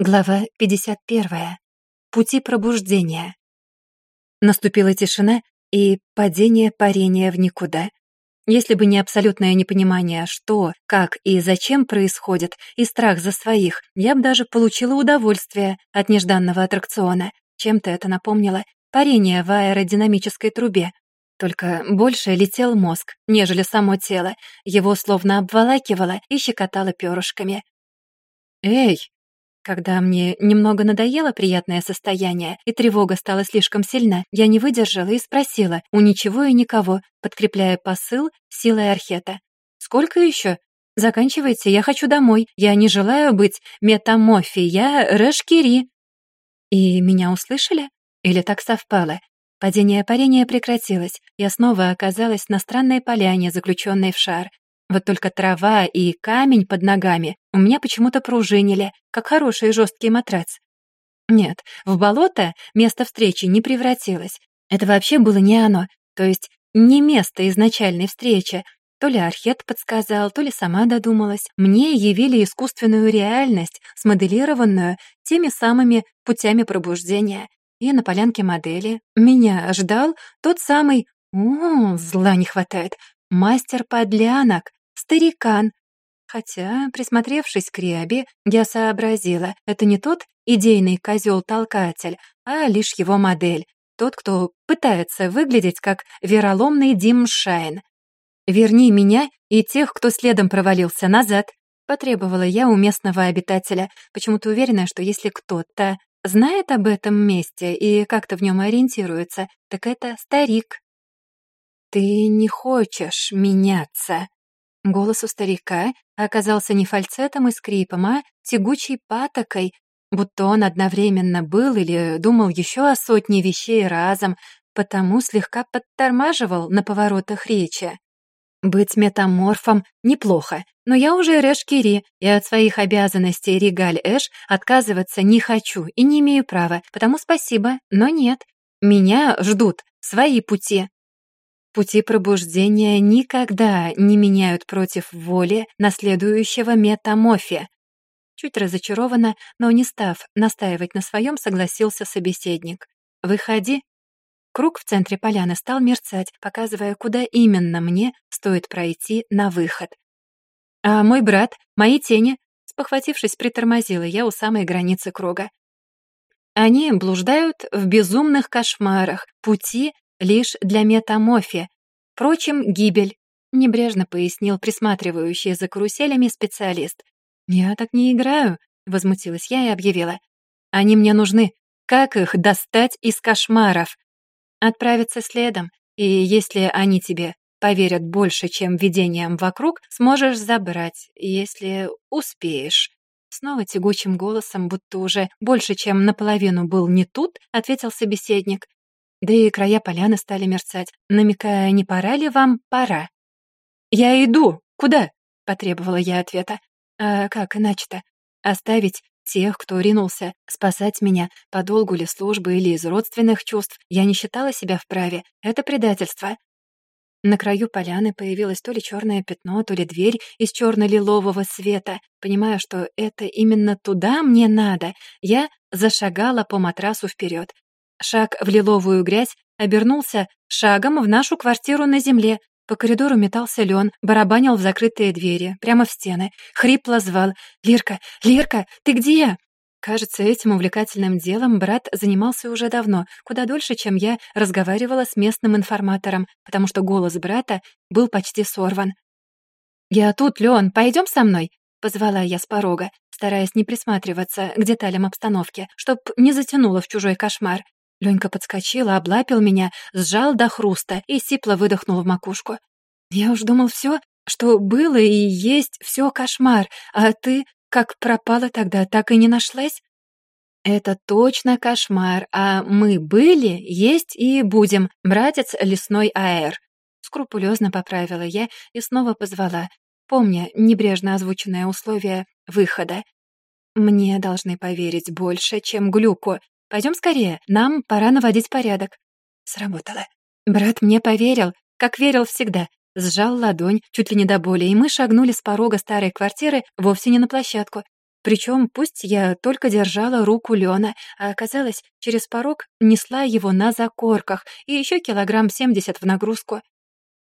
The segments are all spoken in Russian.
Глава 51. Пути пробуждения. Наступила тишина и падение парения в никуда. Если бы не абсолютное непонимание, что, как и зачем происходит, и страх за своих, я бы даже получила удовольствие от нежданного аттракциона. Чем-то это напомнило парение в аэродинамической трубе. Только больше летел мозг, нежели само тело. Его словно обволакивало и щекотало перышками. «Эй!» Когда мне немного надоело приятное состояние, и тревога стала слишком сильна, я не выдержала и спросила у ничего и никого, подкрепляя посыл силой архета. «Сколько еще?» «Заканчивайте, я хочу домой. Я не желаю быть метаморфией, я Рэшкири». И меня услышали? Или так совпало? Падение парения прекратилось. Я снова оказалась на странной поляне, заключенной в шар. Вот только трава и камень под ногами у меня почему-то пружинили, как хороший жесткий матрац. Нет, в болото место встречи не превратилось. Это вообще было не оно, то есть не место изначальной встречи. То ли Архет подсказал, то ли сама додумалась. Мне явили искусственную реальность, смоделированную теми самыми путями пробуждения. И на полянке модели меня ждал тот самый... О, зла не хватает. Мастер подлянок, старикан. Хотя, присмотревшись к Риабе, я сообразила, это не тот идейный козел-толкатель, а лишь его модель, тот, кто пытается выглядеть как вероломный Дим Шайн. «Верни меня и тех, кто следом провалился назад», потребовала я у местного обитателя, почему-то уверена, что если кто-то знает об этом месте и как-то в нем ориентируется, так это старик. «Ты не хочешь меняться», Голос у старика оказался не фальцетом и скрипом, а тягучей патокой, будто он одновременно был или думал еще о сотне вещей разом, потому слегка подтормаживал на поворотах речи. Быть метаморфом неплохо, но я уже Рэш Кири, и от своих обязанностей Регаль Эш отказываться не хочу и не имею права, потому спасибо, но нет. Меня ждут свои пути. Пути пробуждения никогда не меняют против воли наследующего метамофия. Чуть разочарованно, но не став настаивать на своем, согласился собеседник. «Выходи». Круг в центре поляны стал мерцать, показывая, куда именно мне стоит пройти на выход. «А мой брат, мои тени», спохватившись, притормозила я у самой границы круга. Они блуждают в безумных кошмарах, пути лишь для метамофи. Впрочем, гибель, небрежно пояснил присматривающий за каруселями специалист. «Я так не играю», — возмутилась я и объявила. «Они мне нужны. Как их достать из кошмаров?» «Отправиться следом, и если они тебе поверят больше, чем видениям вокруг, сможешь забрать, если успеешь». Снова тягучим голосом, будто уже больше, чем наполовину был не тут, ответил собеседник. Да и края поляны стали мерцать, намекая, не пора ли вам пора. «Я иду! Куда?» — потребовала я ответа. «А как иначе-то? Оставить тех, кто ринулся спасать меня по долгу ли службы или из родственных чувств, я не считала себя вправе. Это предательство. На краю поляны появилось то ли черное пятно, то ли дверь из черно-лилового света. Понимая, что это именно туда мне надо, я зашагала по матрасу вперед. Шаг в лиловую грязь обернулся шагом в нашу квартиру на земле. По коридору метался Лен, барабанил в закрытые двери, прямо в стены. Хрипло звал «Лирка! Лирка! Ты где?» Кажется, этим увлекательным делом брат занимался уже давно, куда дольше, чем я разговаривала с местным информатором, потому что голос брата был почти сорван. «Я тут, Леон, пойдем со мной?» — позвала я с порога, стараясь не присматриваться к деталям обстановки, чтоб не затянуло в чужой кошмар. Ленька подскочил, облапил меня, сжал до хруста и сипло выдохнул в макушку. «Я уж думал, все, что было и есть, все кошмар, а ты как пропала тогда, так и не нашлась?» «Это точно кошмар, а мы были, есть и будем, братец лесной аэр», скрупулезно поправила я и снова позвала, помня небрежно озвученное условие выхода. «Мне должны поверить больше, чем глюку, Пойдем скорее, нам пора наводить порядок». Сработало. Брат мне поверил, как верил всегда. Сжал ладонь, чуть ли не до боли, и мы шагнули с порога старой квартиры вовсе не на площадку. Причем пусть я только держала руку Лена, а оказалось, через порог несла его на закорках и еще килограмм семьдесят в нагрузку.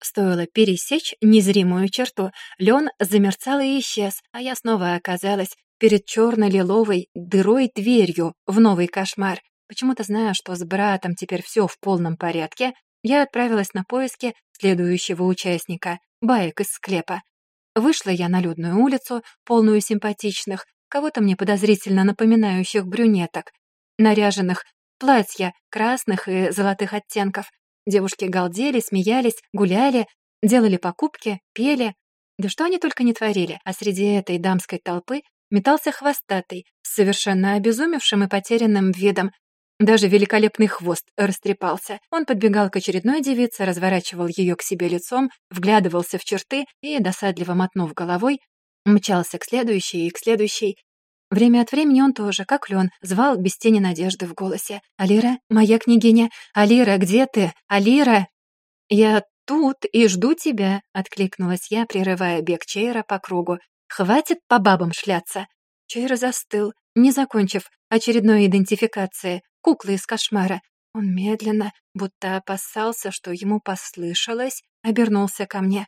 Стоило пересечь незримую черту, Лен замерцал и исчез, а я снова оказалась перед черно-лиловой дырой-дверью в новый кошмар. Почему-то зная, что с братом теперь все в полном порядке, я отправилась на поиски следующего участника — баек из склепа. Вышла я на людную улицу, полную симпатичных, кого-то мне подозрительно напоминающих брюнеток, наряженных платья красных и золотых оттенков. Девушки галдели, смеялись, гуляли, делали покупки, пели. Да что они только не творили, а среди этой дамской толпы метался хвостатый, с совершенно обезумевшим и потерянным видом, даже великолепный хвост растрепался. Он подбегал к очередной девице, разворачивал ее к себе лицом, вглядывался в черты и, досадливо мотнув головой, мчался к следующей и к следующей. Время от времени он тоже, как лен, звал без тени надежды в голосе. «Алира, моя княгиня! Алира, где ты? Алира!» «Я тут и жду тебя», — откликнулась я, прерывая бег Чейра по кругу. «Хватит по бабам шляться!» Чейр застыл, не закончив очередной идентификации, куклы из кошмара. Он медленно, будто опасался, что ему послышалось, обернулся ко мне.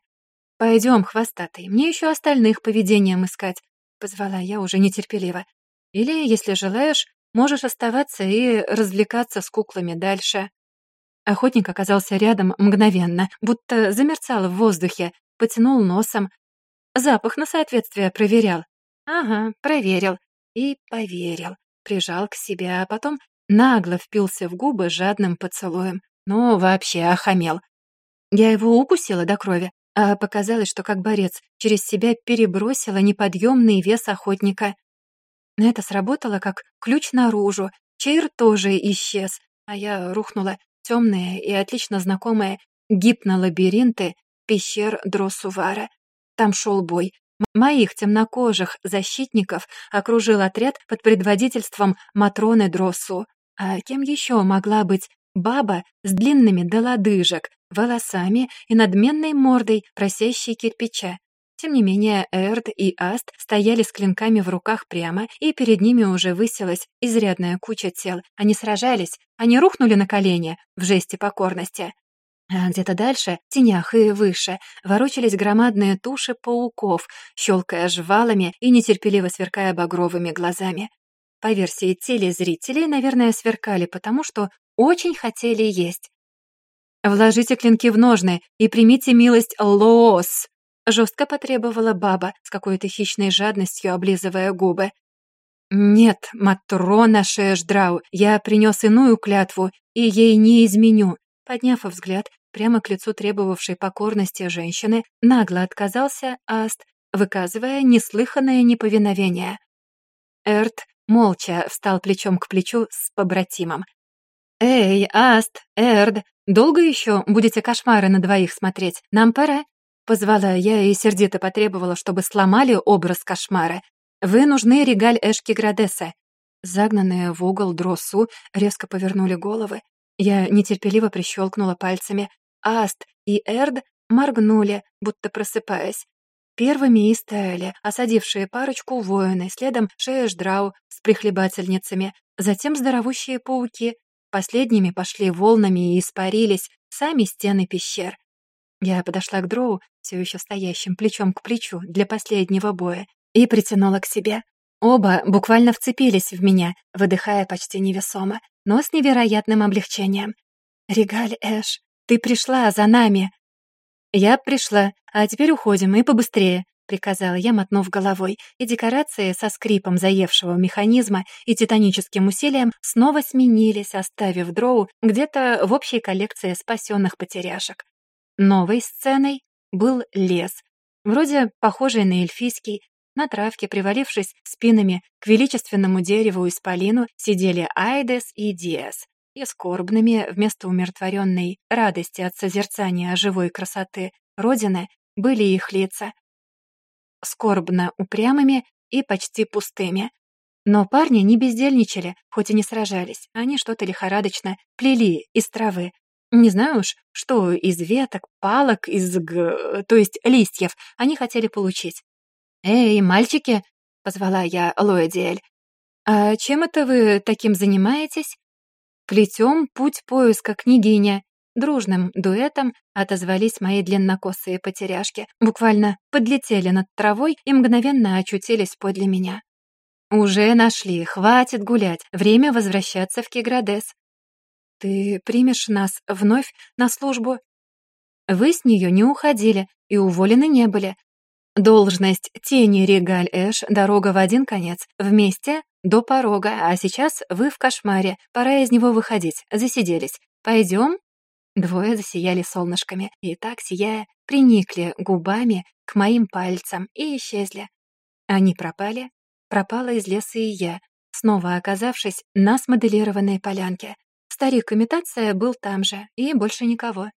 «Пойдем, хвостатый, мне еще остальных поведением искать», — позвала я уже нетерпеливо. «Или, если желаешь, можешь оставаться и развлекаться с куклами дальше». Охотник оказался рядом мгновенно, будто замерцал в воздухе, потянул носом. Запах на соответствие проверял. Ага, проверил. И поверил. Прижал к себе, а потом нагло впился в губы жадным поцелуем. Ну, вообще охамел. Я его укусила до крови, а показалось, что как борец через себя перебросила неподъемный вес охотника. Это сработало как ключ наружу. Чейр тоже исчез, а я рухнула темные и отлично знакомые гипнолабиринты пещер Дросувара. Там шел бой. Моих темнокожих защитников окружил отряд под предводительством Матроны Дросу. А кем еще могла быть баба с длинными до лодыжек, волосами и надменной мордой, просящей кирпича? Тем не менее, Эрд и Аст стояли с клинками в руках прямо, и перед ними уже высилась изрядная куча тел. Они сражались, они рухнули на колени в жесте покорности. А где-то дальше, в тенях и выше, ворочались громадные туши пауков, щелкая жвалами и нетерпеливо сверкая багровыми глазами. По версии телезрителей, наверное, сверкали, потому что очень хотели есть. «Вложите клинки в ножны и примите милость Лоос!» Жестко потребовала баба, с какой-то хищной жадностью облизывая губы. «Нет, Матрона Шешдрау, я принес иную клятву, и ей не изменю». Подняв взгляд, прямо к лицу требовавшей покорности женщины, нагло отказался Аст, выказывая неслыханное неповиновение. Эрт молча встал плечом к плечу с побратимом. «Эй, Аст, Эрд, долго еще будете кошмары на двоих смотреть? Нам пора». Позвала я и сердито потребовала, чтобы сломали образ кошмара. «Вы нужны регаль Эшки Градеса». Загнанные в угол дросу резко повернули головы. Я нетерпеливо прищелкнула пальцами. Аст и Эрд моргнули, будто просыпаясь. Первыми и стояли, осадившие парочку воины, следом Шеешдрау с прихлебательницами, затем здоровущие пауки. Последними пошли волнами и испарились сами стены пещер. Я подошла к дроу, все еще стоящим плечом к плечу для последнего боя, и притянула к себе. Оба буквально вцепились в меня, выдыхая почти невесомо, но с невероятным облегчением. «Регаль, Эш, ты пришла за нами!» «Я пришла, а теперь уходим, и побыстрее», — приказала я, мотнув головой, и декорации со скрипом заевшего механизма и титаническим усилием снова сменились, оставив дроу где-то в общей коллекции спасенных потеряшек. Новой сценой был лес, вроде похожий на эльфийский, на травке, привалившись спинами к величественному дереву исполину, сидели Айдес и Диас и скорбными вместо умиротворенной радости от созерцания живой красоты Родины были их лица. Скорбно упрямыми и почти пустыми. Но парни не бездельничали, хоть и не сражались. Они что-то лихорадочно плели из травы. Не знаю уж, что из веток, палок, из г... то есть листьев они хотели получить. «Эй, мальчики!» — позвала я Лоэдиэль. «А чем это вы таким занимаетесь?» «Плетем путь поиска княгиня». Дружным дуэтом отозвались мои длиннокосые потеряшки, буквально подлетели над травой и мгновенно очутились подле меня. «Уже нашли, хватит гулять, время возвращаться в Киградес. Ты примешь нас вновь на службу?» Вы с нее не уходили и уволены не были. Должность тени Регаль Эш, дорога в один конец, вместе до порога, а сейчас вы в кошмаре, пора из него выходить, засиделись. Пойдем? Двое засияли солнышками и так, сияя, приникли губами к моим пальцам и исчезли. Они пропали, пропала из леса и я, снова оказавшись на смоделированной полянке. Старик-имитация был там же, и больше никого.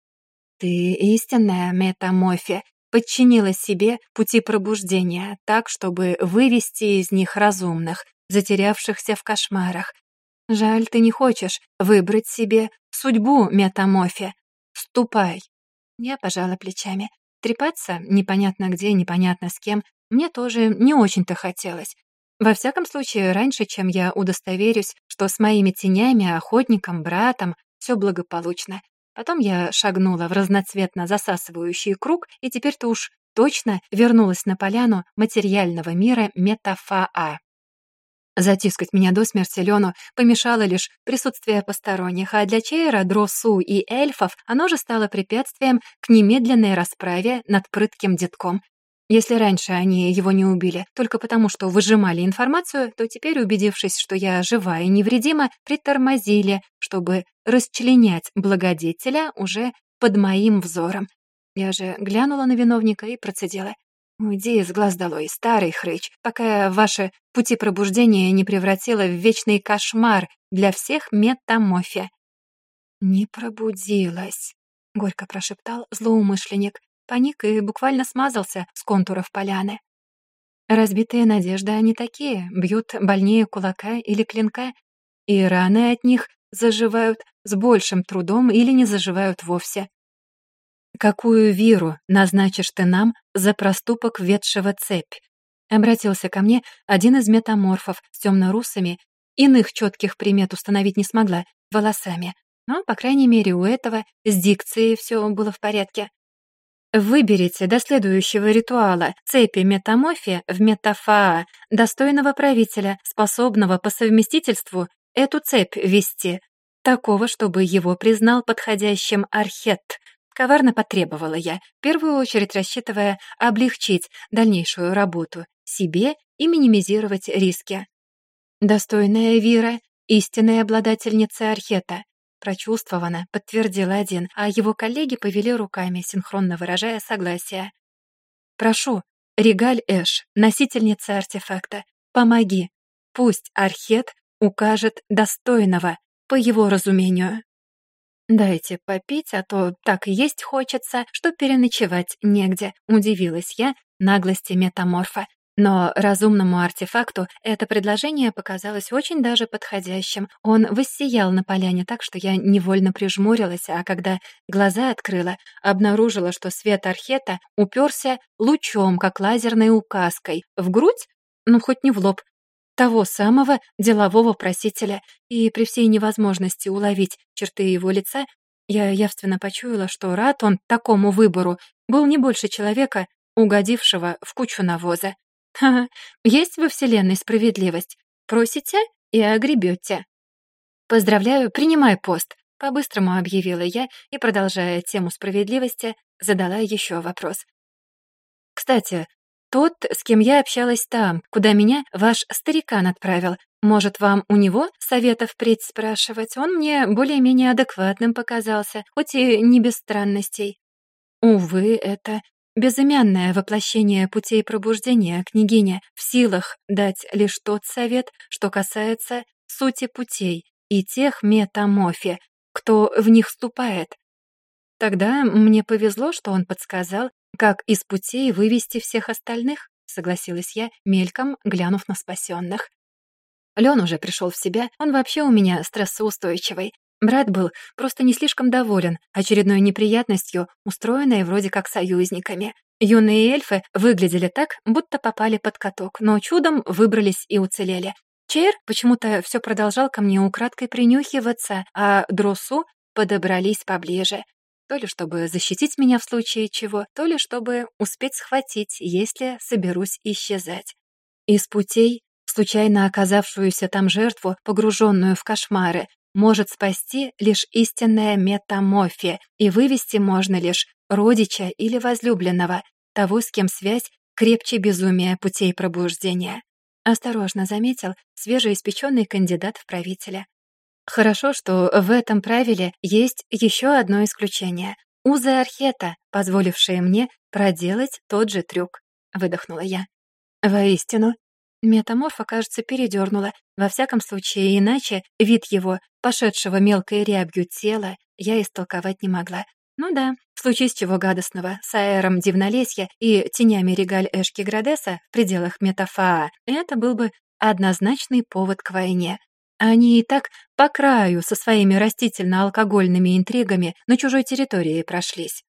«Ты истинная метаморфия», подчинила себе пути пробуждения так, чтобы вывести из них разумных, затерявшихся в кошмарах. Жаль, ты не хочешь выбрать себе судьбу метаморфе. Ступай. Я пожала плечами. Трепаться непонятно где, непонятно с кем, мне тоже не очень-то хотелось. Во всяком случае, раньше, чем я удостоверюсь, что с моими тенями, охотником, братом все благополучно. Потом я шагнула в разноцветно засасывающий круг, и теперь-то уж точно вернулась на поляну материального мира Метафаа. Затискать меня до смерти Лену помешало лишь присутствие посторонних, а для Чейра, Дросу и эльфов оно же стало препятствием к немедленной расправе над прытким детком. Если раньше они его не убили только потому, что выжимали информацию, то теперь, убедившись, что я жива и невредима, притормозили, чтобы расчленять благодетеля уже под моим взором. Я же глянула на виновника и процедила. «Уйди из глаз долой, старый хрыч, пока ваше пути пробуждения не превратило в вечный кошмар для всех метамофия». «Не пробудилась», — горько прошептал злоумышленник паник и буквально смазался с контуров поляны. Разбитые надежды они такие, бьют больнее кулака или клинка, и раны от них заживают с большим трудом или не заживают вовсе. «Какую виру назначишь ты нам за проступок ведшего цепь?» Обратился ко мне один из метаморфов с темно-русыми, иных четких примет установить не смогла, волосами. Но, по крайней мере, у этого с дикцией все было в порядке. Выберите до следующего ритуала цепи метаморфия в метафаа, достойного правителя, способного по совместительству эту цепь вести, такого, чтобы его признал подходящим архет. Коварно потребовала я, в первую очередь рассчитывая облегчить дальнейшую работу себе и минимизировать риски. Достойная Вира, истинная обладательница архета, Прочувствовано, подтвердил один, а его коллеги повели руками, синхронно выражая согласие. «Прошу, Регаль Эш, носительница артефакта, помоги. Пусть Архет укажет достойного, по его разумению». «Дайте попить, а то так есть хочется, что переночевать негде», — удивилась я наглости метаморфа. Но разумному артефакту это предложение показалось очень даже подходящим. Он воссиял на поляне так, что я невольно прижмурилась, а когда глаза открыла, обнаружила, что свет архета уперся лучом, как лазерной указкой, в грудь, ну хоть не в лоб, того самого делового просителя, и при всей невозможности уловить черты его лица, я явственно почуяла, что рад он такому выбору был не больше человека, угодившего в кучу навоза. Ха, есть во Вселенной справедливость. Просите и огребете. Поздравляю, принимай пост. По-быстрому объявила я и, продолжая тему справедливости, задала еще вопрос. Кстати, тот, с кем я общалась там, куда меня ваш старикан отправил, может, вам у него советов впредь спрашивать? Он мне более-менее адекватным показался, хоть и не без странностей. Увы, это Безымянное воплощение путей пробуждения княгиня в силах дать лишь тот совет, что касается сути путей и тех метамофи, кто в них вступает. Тогда мне повезло, что он подсказал, как из путей вывести всех остальных, согласилась я, мельком глянув на спасенных. Лен уже пришел в себя, он вообще у меня стрессоустойчивый, Брат был просто не слишком доволен очередной неприятностью, устроенной вроде как союзниками. Юные эльфы выглядели так, будто попали под каток, но чудом выбрались и уцелели. Чейр почему-то все продолжал ко мне украдкой принюхиваться, а Дросу подобрались поближе. То ли чтобы защитить меня в случае чего, то ли чтобы успеть схватить, если соберусь исчезать. Из путей, случайно оказавшуюся там жертву, погруженную в кошмары, может спасти лишь истинная метаморфия, и вывести можно лишь родича или возлюбленного, того, с кем связь крепче безумия путей пробуждения. Осторожно заметил свежеиспеченный кандидат в правителя. Хорошо, что в этом правиле есть еще одно исключение. Узы Архета, позволившие мне проделать тот же трюк, выдохнула я. Воистину, метаморфа, кажется, передернула. Во всяком случае, иначе вид его, пошедшего мелкой рябью тела, я истолковать не могла. Ну да, в случае с чего гадостного, с аэром Дивнолесья и тенями регаль Эшки Градеса в пределах Метафаа, это был бы однозначный повод к войне. Они и так по краю со своими растительно-алкогольными интригами на чужой территории прошлись.